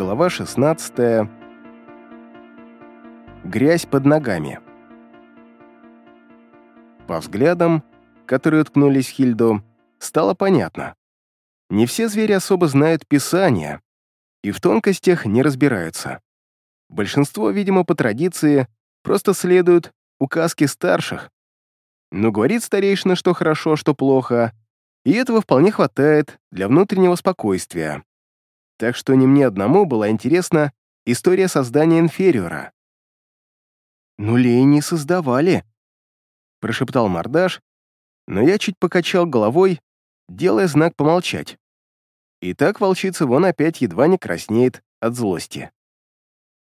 Глава 16. Грязь под ногами. По взглядам, которые уткнулись в Хильду, стало понятно. Не все звери особо знают Писание и в тонкостях не разбираются. Большинство, видимо, по традиции, просто следуют указке старших. Но говорит старейшина, что хорошо, что плохо, и этого вполне хватает для внутреннего спокойствия. Так что не мне одному была интересна история создания инфериора. «Нулей не создавали», — прошептал мордаш, но я чуть покачал головой, делая знак помолчать. И так волчица вон опять едва не краснеет от злости.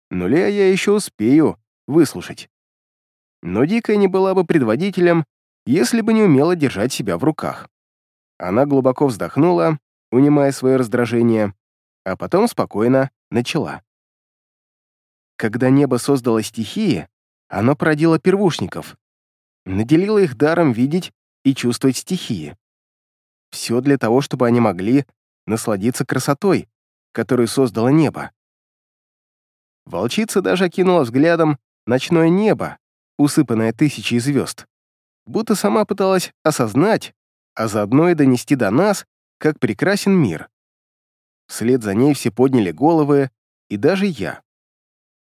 Нуля я еще успею выслушать. Но Дикая не была бы предводителем, если бы не умела держать себя в руках. Она глубоко вздохнула, унимая свое раздражение, а потом спокойно начала. Когда небо создало стихии, оно породило первушников, наделило их даром видеть и чувствовать стихии. Все для того, чтобы они могли насладиться красотой, которую создало небо. Волчица даже окинула взглядом ночное небо, усыпанное тысячей звезд, будто сама пыталась осознать, а заодно и донести до нас, как прекрасен мир. Вслед за ней все подняли головы, и даже я.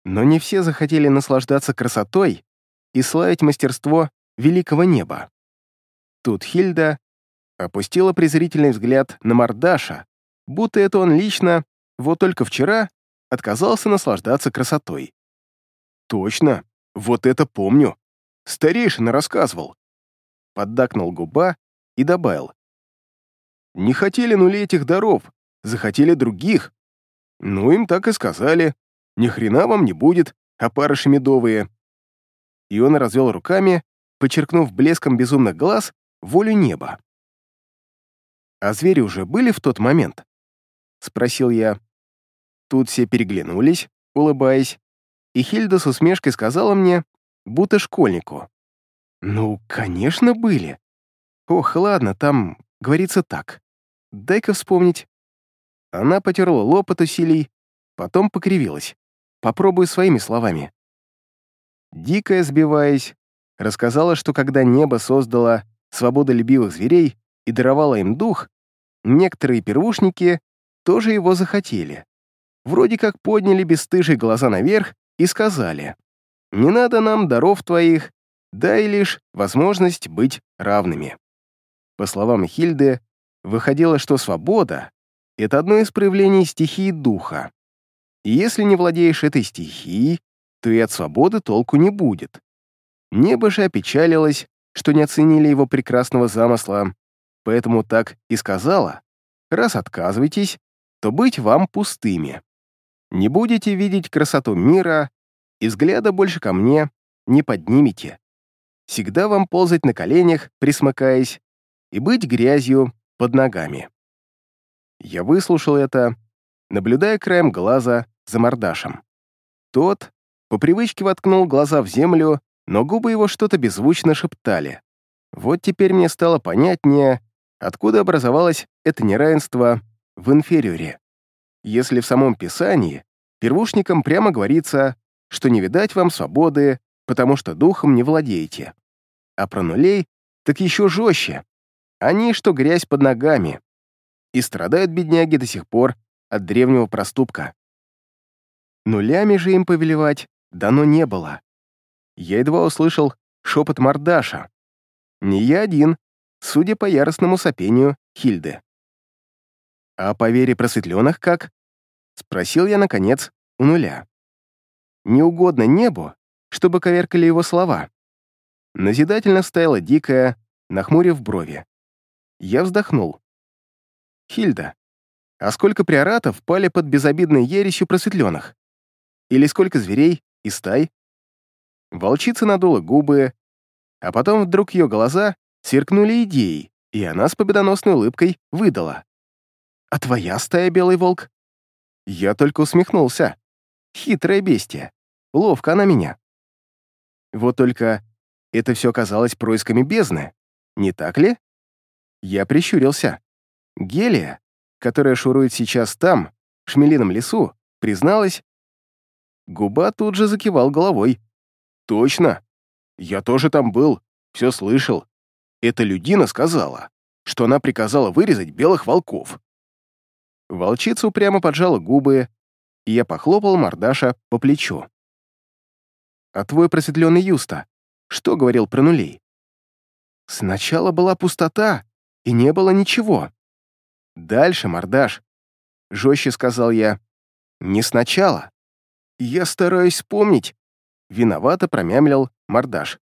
Но не все захотели наслаждаться красотой и славить мастерство великого неба. Тут Хильда опустила презрительный взгляд на Мардаша, будто это он лично, вот только вчера, отказался наслаждаться красотой. «Точно, вот это помню. Старейшина рассказывал». Поддакнул губа и добавил. «Не хотели нули этих даров, захотели других. Ну, им так и сказали. Ни хрена вам не будет, опарыши медовые». И он развел руками, подчеркнув блеском безумных глаз волю неба. «А звери уже были в тот момент?» — спросил я. Тут все переглянулись, улыбаясь, и Хильда с усмешкой сказала мне, будто школьнику. «Ну, конечно, были. Ох, ладно, там говорится так. Дай-ка вспомнить». Она потерла лоб от усилий, потом покривилась. Попробую своими словами. Дикая, сбиваясь, рассказала, что когда небо создало свободолюбивых зверей и даровало им дух, некоторые первушники тоже его захотели. Вроде как подняли бесстыжие глаза наверх и сказали, «Не надо нам даров твоих, дай лишь возможность быть равными». По словам Хильды, выходило, что свобода — это одно из проявлений стихии духа. И если не владеешь этой стихией, то и от свободы толку не будет. Небо же опечалилось, что не оценили его прекрасного замысла, поэтому так и сказала, раз отказываетесь, то быть вам пустыми. Не будете видеть красоту мира, и взгляда больше ко мне не поднимете. Всегда вам ползать на коленях, присмыкаясь, и быть грязью под ногами. Я выслушал это, наблюдая краем глаза за мордашем. Тот по привычке воткнул глаза в землю, но губы его что-то беззвучно шептали. Вот теперь мне стало понятнее, откуда образовалось это неравенство в инфериоре. Если в самом Писании первушникам прямо говорится, что не видать вам свободы, потому что духом не владеете. А про нулей так еще жестче. Они, что грязь под ногами. И страдают бедняги до сих пор от древнего проступка. Нулями же им повелевать дано не было. Я едва услышал шепот мордаша. Не я один, судя по яростному сопению Хильды. «А по вере просветленных как?» — спросил я, наконец, у нуля. «Не угодно небу, чтобы коверкали его слова?» Назидательно стояла дикая, нахмурив брови. Я вздохнул. «Хильда, а сколько приоратов пали под безобидной ересью просветленных? Или сколько зверей и стай?» Волчица надула губы, а потом вдруг ее глаза сверкнули идеей, и она с победоносной улыбкой выдала. «А твоя стая, белый волк?» Я только усмехнулся. Хитрое бестия. Ловко она меня. Вот только это все казалось происками бездны, не так ли? Я прищурился. Гелия, которая шурует сейчас там, в Шмелином лесу, Призналась. Губа тут же закивал головой. «Точно. Я тоже там был, все слышал. Эта людина сказала, что она приказала вырезать белых волков». Волчица упрямо поджала губы, и я похлопал мордаша по плечу. «А твой просветленный Юста, что говорил про нулей?» «Сначала была пустота, и не было ничего. Дальше, мордаш», — жестче сказал я, — «не сначала. Я стараюсь вспомнить», — виновато промямлил мордаш.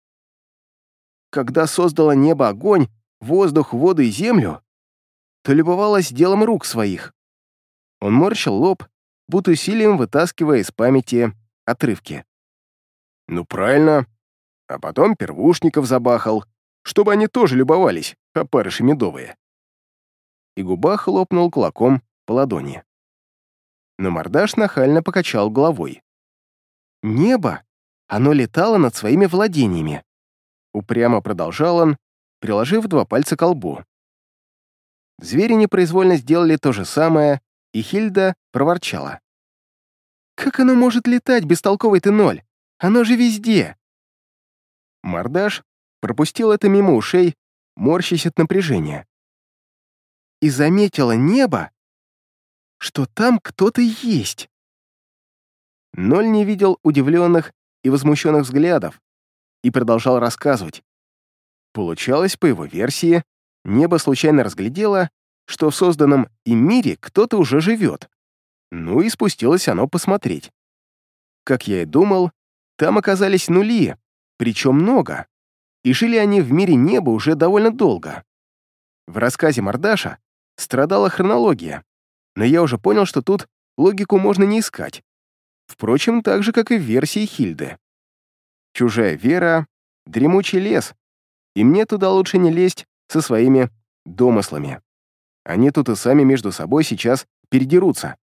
«Когда создала небо огонь, воздух, воду и землю, то любовалась делом рук своих». Он морщил лоб, будто усилием вытаскивая из памяти отрывки. «Ну, правильно. А потом первушников забахал, чтобы они тоже любовались, опарыши медовые». И губа хлопнул кулаком по ладони. Но мордаш нахально покачал головой. «Небо! Оно летало над своими владениями!» Упрямо продолжал он, приложив два пальца к лбу. Звери непроизвольно сделали то же самое, и Хильда проворчала. «Как оно может летать, бестолковый ты ноль? Оно же везде!» Мордаш пропустил это мимо ушей, морщась от напряжения. «И заметила небо, что там кто-то есть!» Ноль не видел удивленных и возмущенных взглядов и продолжал рассказывать. Получалось, по его версии, небо случайно разглядело, что в созданном им мире кто-то уже живет. Ну и спустилось оно посмотреть. Как я и думал, там оказались нули, причем много, и жили они в мире неба уже довольно долго. В рассказе Мардаша страдала хронология, но я уже понял, что тут логику можно не искать. Впрочем, так же, как и в версии Хильды. Чужая вера — дремучий лес, и мне туда лучше не лезть со своими домыслами. Они тут и сами между собой сейчас передерутся.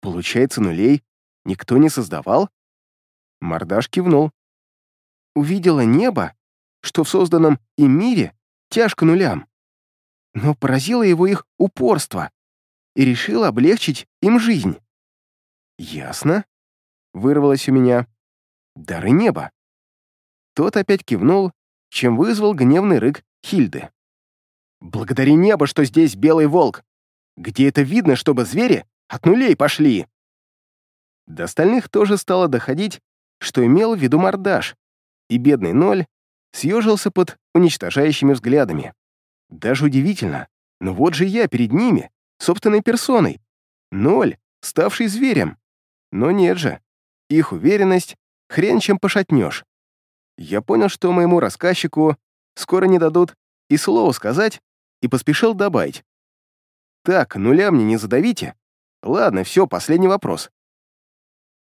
Получается, нулей никто не создавал? Мордаш кивнул. Увидела небо, что в созданном им мире тяжко нулям. Но поразило его их упорство и решил облегчить им жизнь. «Ясно», — вырвалось у меня. «Дары неба». Тот опять кивнул, чем вызвал гневный рык Хильды. «Благодари небо, что здесь белый волк! Где это видно, чтобы звери от нулей пошли!» До остальных тоже стало доходить, что имел в виду мордаш, и бедный ноль съежился под уничтожающими взглядами. Даже удивительно, но вот же я перед ними, собственной персоной. Ноль, ставший зверем. Но нет же, их уверенность хрен чем пошатнешь. Я понял, что моему рассказчику скоро не дадут и слова сказать, и поспешил добавить. «Так, нуля мне не задавите. Ладно, все, последний вопрос».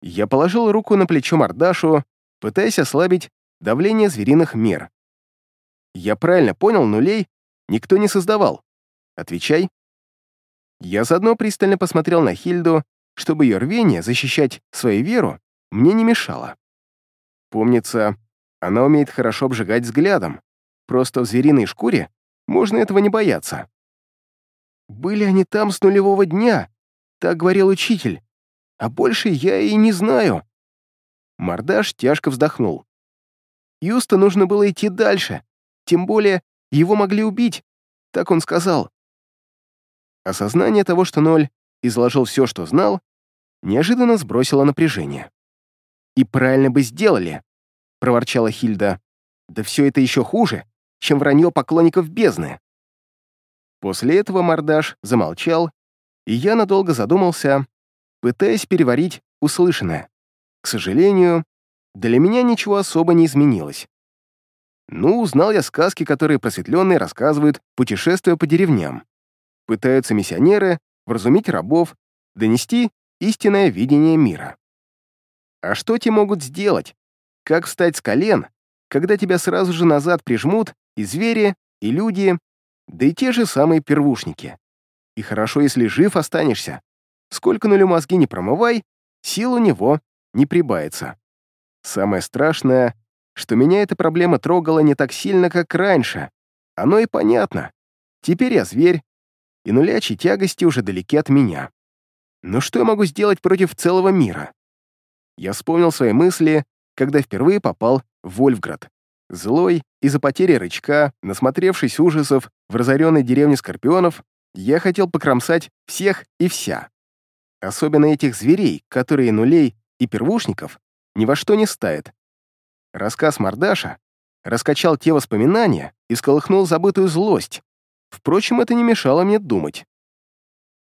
Я положил руку на плечо Мордашу, пытаясь ослабить давление звериных мер. «Я правильно понял, нулей никто не создавал. Отвечай». Я заодно пристально посмотрел на Хильду, чтобы ее рвение защищать свою веру мне не мешало. Помнится, она умеет хорошо обжигать взглядом, просто в звериной шкуре можно этого не бояться. Были они там с нулевого дня, так говорил учитель, а больше я и не знаю. Мордаш тяжко вздохнул. Юста нужно было идти дальше, тем более его могли убить, так он сказал. Осознание того, что Ноль изложил все, что знал, неожиданно сбросило напряжение. «И правильно бы сделали», — проворчала Хильда. «Да все это еще хуже, чем вранье поклонников бездны». После этого мордаш замолчал, и я надолго задумался, пытаясь переварить услышанное. К сожалению, для меня ничего особо не изменилось. Ну, узнал я сказки, которые просветленные рассказывают, путешествуя по деревням. Пытаются миссионеры вразумить рабов, донести истинное видение мира. А что те могут сделать? Как встать с колен, когда тебя сразу же назад прижмут и звери, и люди, да и те же самые первушники. И хорошо, если жив останешься. Сколько нулю мозги не промывай, сил у него не прибавится. Самое страшное, что меня эта проблема трогала не так сильно, как раньше. Оно и понятно. Теперь я зверь, и нулячьи тягости уже далеки от меня. Но что я могу сделать против целого мира? Я вспомнил свои мысли, когда впервые попал в Вольфград. Злой, из-за потери рычага, насмотревшись ужасов в разоренной деревне Скорпионов, я хотел покромсать всех и вся. Особенно этих зверей, которые нулей и первушников ни во что не ставят. Рассказ Мардаша раскачал те воспоминания и сколыхнул забытую злость. Впрочем, это не мешало мне думать.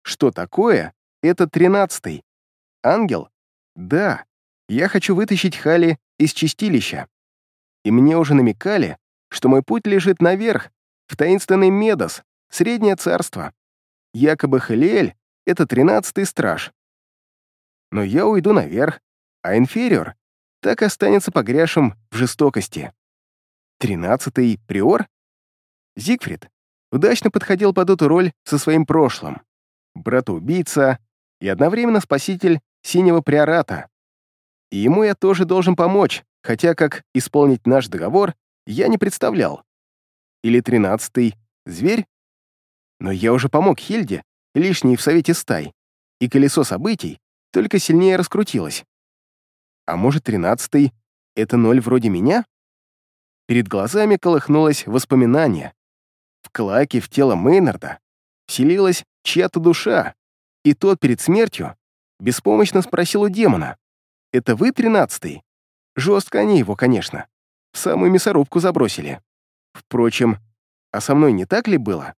Что такое это тринадцатый? Ангел? Да, я хочу вытащить Хали из чистилища. И мне уже намекали, что мой путь лежит наверх, в таинственный Медос, Среднее Царство. Якобы Халиэль — это тринадцатый страж. Но я уйду наверх, а инфериор так останется погрязшим в жестокости. Тринадцатый приор? Зигфрид удачно подходил под эту роль со своим прошлым. Брат-убийца и одновременно спаситель синего приората. И ему я тоже должен помочь, хотя как исполнить наш договор я не представлял. Или тринадцатый — зверь? Но я уже помог Хильде, лишний в совете стай, и колесо событий только сильнее раскрутилось. А может, тринадцатый — это ноль вроде меня? Перед глазами колыхнулось воспоминание. В клаке в тело Мейнарда вселилась чья-то душа, и тот перед смертью беспомощно спросил у демона, «Это вы тринадцатый?» Жестко они его, конечно. В самую мясорубку забросили. Впрочем, а со мной не так ли было?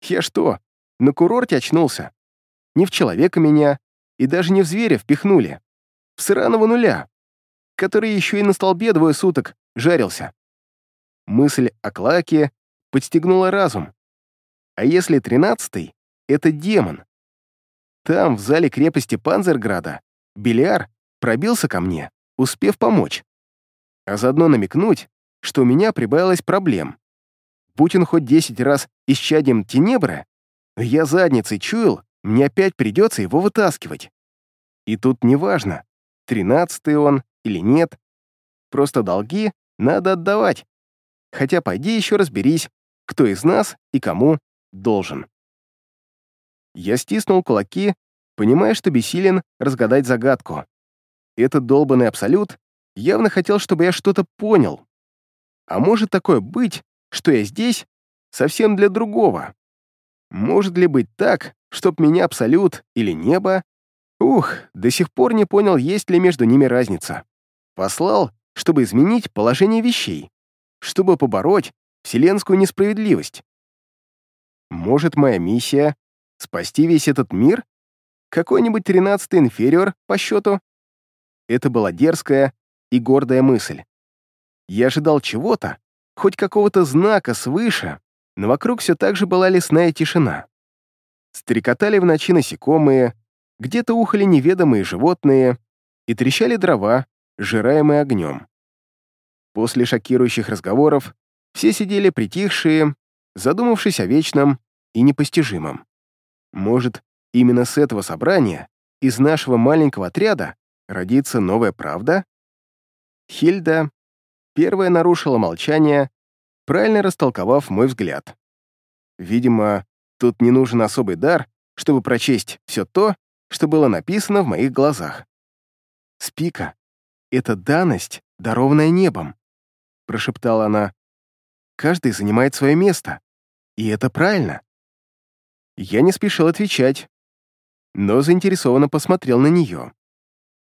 Я что, на курорте очнулся? Не в человека меня и даже не в зверя впихнули. В сраного нуля, который еще и на столбе двое суток жарился. Мысль о Клаке подстегнула разум. А если тринадцатый — это демон? Там, в зале крепости Панзерграда, Белиар пробился ко мне, успев помочь. А заодно намекнуть, что у меня прибавилось проблем. Он хоть десять раз исчадием Тенебра, я задницей чуял, мне опять придется его вытаскивать. И тут неважно, тринадцатый он или нет, просто долги надо отдавать. Хотя пойди еще разберись, кто из нас и кому должен. Я стиснул кулаки, понимая, что бессилен разгадать загадку. Этот долбанный абсолют явно хотел, чтобы я что-то понял. А может такое быть, что я здесь совсем для другого? Может ли быть так, чтоб меня абсолют или небо? Ух, до сих пор не понял, есть ли между ними разница. Послал, чтобы изменить положение вещей, чтобы побороть вселенскую несправедливость. Может, моя миссия — спасти весь этот мир? Какой-нибудь тринадцатый инфериор по счету? Это была дерзкая и гордая мысль. Я ожидал чего-то, хоть какого-то знака свыше, но вокруг все так же была лесная тишина. Стрекотали в ночи насекомые, где-то ухали неведомые животные и трещали дрова, сжираемые огнем. После шокирующих разговоров все сидели притихшие, задумавшись о вечном и непостижимом. Может, именно с этого собрания, из нашего маленького отряда, родится новая правда? Хильда первая нарушила молчание, правильно растолковав мой взгляд. Видимо, тут не нужен особый дар, чтобы прочесть все то, что было написано в моих глазах. «Спика — это данность, дарованная небом», — прошептала она. «Каждый занимает свое место, и это правильно». Я не спешил отвечать, но заинтересованно посмотрел на нее.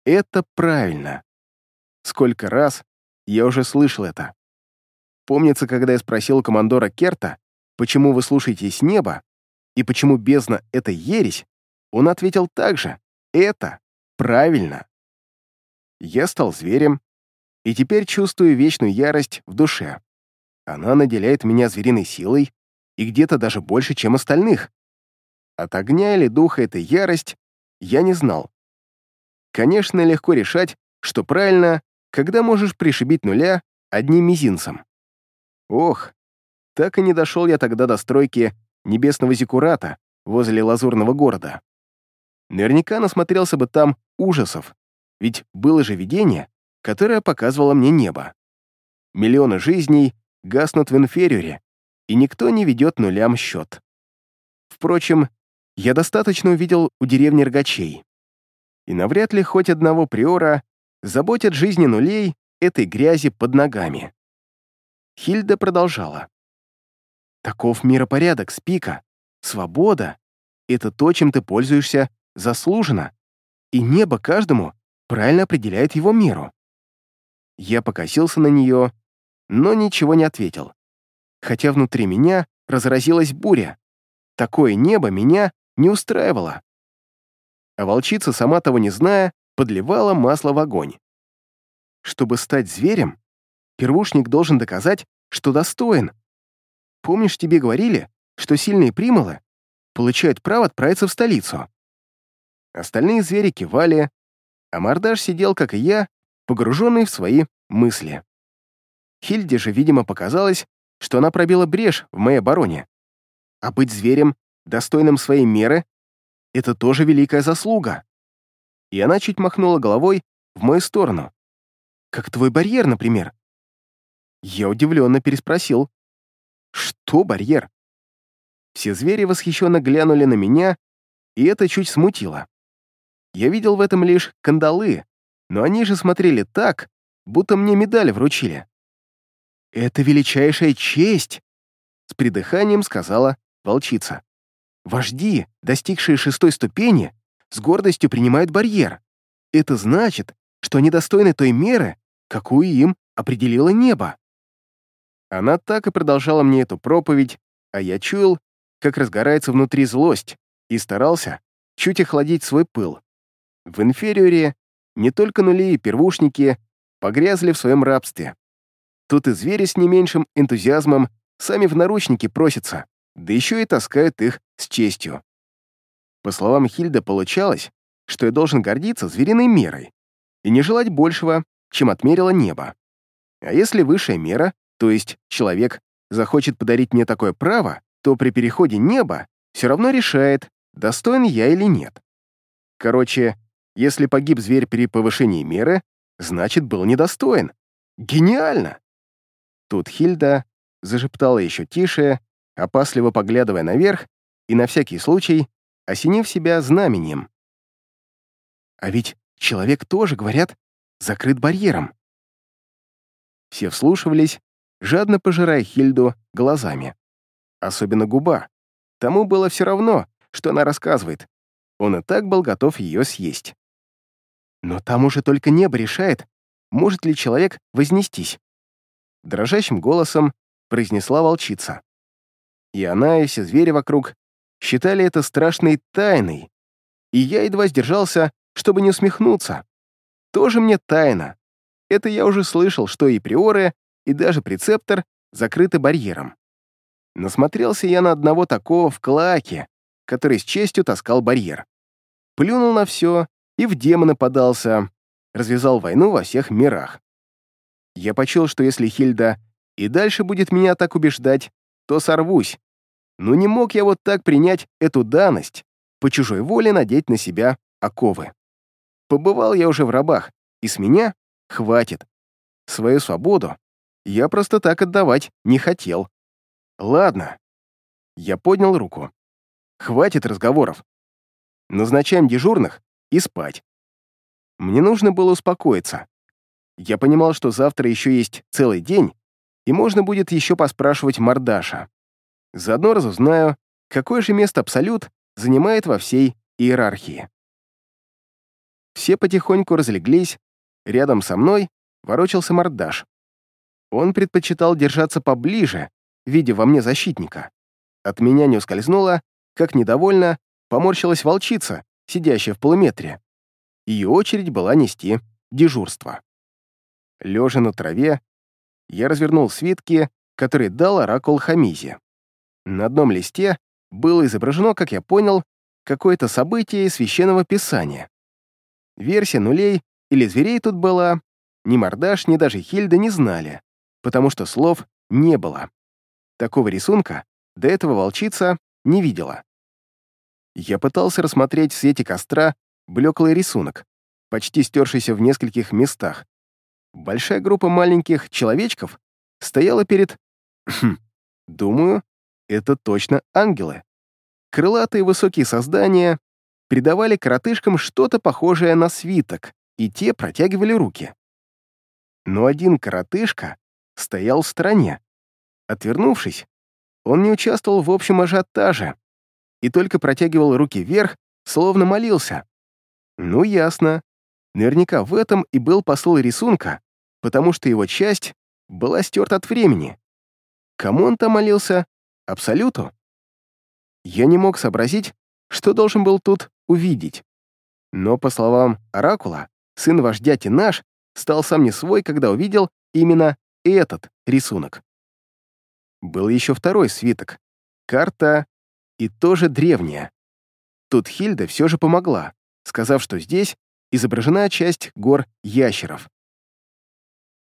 Это правильно. Сколько раз я уже слышал это. Помнится, когда я спросил командора Керта, почему вы слушаете с неба, и почему бездна — это ересь, он ответил так же. Это правильно. Я стал зверем, и теперь чувствую вечную ярость в душе. Она наделяет меня звериной силой и где-то даже больше, чем остальных. От огня или духа этой ярость я не знал. Конечно, легко решать, что правильно, когда можешь пришибить нуля одним мизинцем. Ох, так и не дошел я тогда до стройки небесного зиккурата возле лазурного города. Наверняка насмотрелся бы там ужасов, ведь было же видение, которое показывало мне небо. Миллионы жизней гаснут в инфериоре, и никто не ведет нулям счет. Впрочем, я достаточно увидел у деревни Рогачей. И навряд ли хоть одного приора заботят жизни нулей этой грязи под ногами. Хильда продолжала. Таков миропорядок, Спика. Свобода — это то, чем ты пользуешься заслуженно, и небо каждому правильно определяет его меру. Я покосился на нее, но ничего не ответил. Хотя внутри меня разразилась буря. Такое небо меня не устраивало. А волчица, сама того не зная, подливала масло в огонь. Чтобы стать зверем, первушник должен доказать, что достоин. Помнишь, тебе говорили, что сильные примолы получают право отправиться в столицу? Остальные звери кивали, а мордаш сидел, как и я, погруженный в свои мысли. Хильде же, видимо, показалось, что она пробила брешь в моей обороне. А быть зверем, достойным своей меры, это тоже великая заслуга. И она чуть махнула головой в мою сторону. Как твой барьер, например. Я удивленно переспросил. Что барьер? Все звери восхищенно глянули на меня, и это чуть смутило. Я видел в этом лишь кандалы, но они же смотрели так, будто мне медаль вручили. «Это величайшая честь!» — с придыханием сказала волчица. «Вожди, достигшие шестой ступени, с гордостью принимают барьер. Это значит, что они достойны той меры, какую им определило небо». Она так и продолжала мне эту проповедь, а я чуял, как разгорается внутри злость, и старался чуть охладить свой пыл. В инфериоре не только нули и первушники погрязли в своем рабстве. Тут и звери с не меньшим энтузиазмом сами в наручники просятся, да еще и таскают их с честью. По словам Хильда, получалось, что я должен гордиться звериной мерой и не желать большего, чем отмерило небо. А если высшая мера, то есть человек, захочет подарить мне такое право, то при переходе неба все равно решает, достоин я или нет. Короче, если погиб зверь при повышении меры, значит, был недостоин. Гениально! Тут Хильда зашептала еще тише, опасливо поглядывая наверх и на всякий случай осенив себя знаменем. А ведь человек тоже, говорят, закрыт барьером. Все вслушивались, жадно пожирая Хильду глазами. Особенно губа. Тому было все равно, что она рассказывает. Он и так был готов ее съесть. Но там уже только небо решает, может ли человек вознестись. Дрожащим голосом произнесла волчица. И она, и все звери вокруг считали это страшной тайной, и я едва сдержался, чтобы не усмехнуться. Тоже мне тайна. Это я уже слышал, что и приоры, и даже прецептор закрыты барьером. Насмотрелся я на одного такого в Клаке, который с честью таскал барьер. Плюнул на все и в демона подался, развязал войну во всех мирах. Я почел, что если Хильда и дальше будет меня так убеждать, то сорвусь. Но не мог я вот так принять эту данность, по чужой воле надеть на себя оковы. Побывал я уже в рабах, и с меня хватит. Свою свободу я просто так отдавать не хотел. Ладно. Я поднял руку. Хватит разговоров. Назначаем дежурных и спать. Мне нужно было успокоиться. Я понимал, что завтра еще есть целый день, и можно будет еще поспрашивать Мардаша. Заодно разузнаю, какое же место Абсолют занимает во всей иерархии. Все потихоньку разлеглись, рядом со мной ворочался Мордаш. Он предпочитал держаться поближе, видя во мне защитника. От меня не ускользнуло, как недовольно поморщилась волчица, сидящая в полуметре. Ее очередь была нести дежурство. Лежа на траве, я развернул свитки, которые дал оракул Хамизе. На одном листе было изображено, как я понял, какое-то событие из священного писания. Версия нулей или зверей тут была, ни Мордаш, ни даже Хильда не знали, потому что слов не было. Такого рисунка до этого волчица не видела. Я пытался рассмотреть в свете костра блеклый рисунок, почти стершийся в нескольких местах. Большая группа маленьких человечков стояла перед... Думаю, это точно ангелы. Крылатые высокие создания придавали коротышкам что-то похожее на свиток, и те протягивали руки. Но один коротышка стоял в стороне. Отвернувшись, он не участвовал в общем ажиотаже и только протягивал руки вверх, словно молился. Ну, ясно. Наверняка в этом и был посыл рисунка, потому что его часть была стерта от времени. Кому он там молился? Абсолюту? Я не мог сообразить, что должен был тут увидеть. Но, по словам Оракула, сын вождя Тинаш стал сам не свой, когда увидел именно этот рисунок. Был еще второй свиток. Карта и тоже древняя. Тут Хильда все же помогла, сказав, что здесь изображена часть гор ящеров.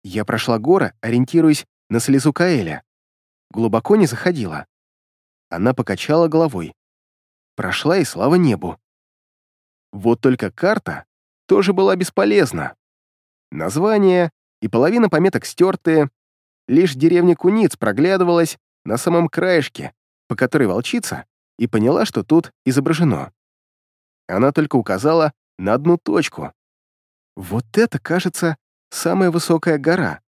Я прошла горы, ориентируясь на слезу Каэля. Глубоко не заходила. Она покачала головой. Прошла и слава небу. Вот только карта тоже была бесполезна. Название и половина пометок стертые, лишь деревня Куниц проглядывалась на самом краешке, по которой волчица, и поняла, что тут изображено. Она только указала на одну точку. Вот это, кажется, самая высокая гора.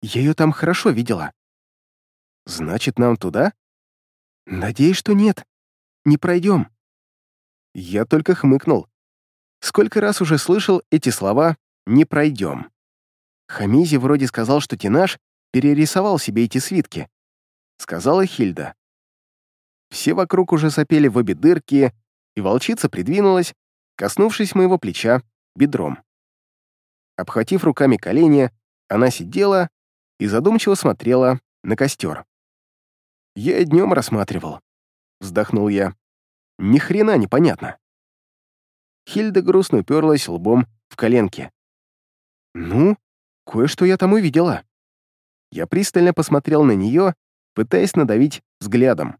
Я ее там хорошо видела. Значит, нам туда? Надеюсь, что нет. Не пройдем. Я только хмыкнул. Сколько раз уже слышал эти слова «не пройдем». Хамизи вроде сказал, что Тинаш перерисовал себе эти свитки. Сказала Хильда. Все вокруг уже сопели в обе дырки, и волчица придвинулась, коснувшись моего плеча бедром. Обхватив руками колени, она сидела и задумчиво смотрела на костер. «Я днем рассматривал», — вздохнул я. «Ни хрена непонятно». Хильда грустно уперлась лбом в коленки. «Ну, кое-что я там увидела». Я пристально посмотрел на нее, пытаясь надавить взглядом.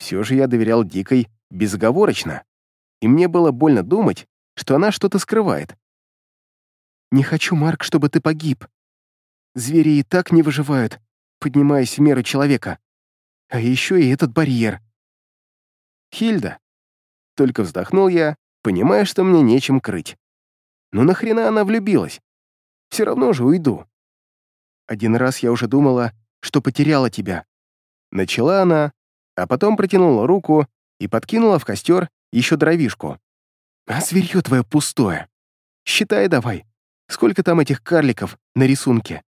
Все же я доверял Дикой безоговорочно, и мне было больно думать, что она что-то скрывает. «Не хочу, Марк, чтобы ты погиб. Звери и так не выживают, поднимаясь в меру человека. А еще и этот барьер». «Хильда». Только вздохнул я, понимая, что мне нечем крыть. «Ну нахрена она влюбилась? Все равно же уйду». «Один раз я уже думала, что потеряла тебя». Начала она, а потом протянула руку и подкинула в костер еще дровишку. «А зверье твое пустое. Считай давай, сколько там этих карликов на рисунке?»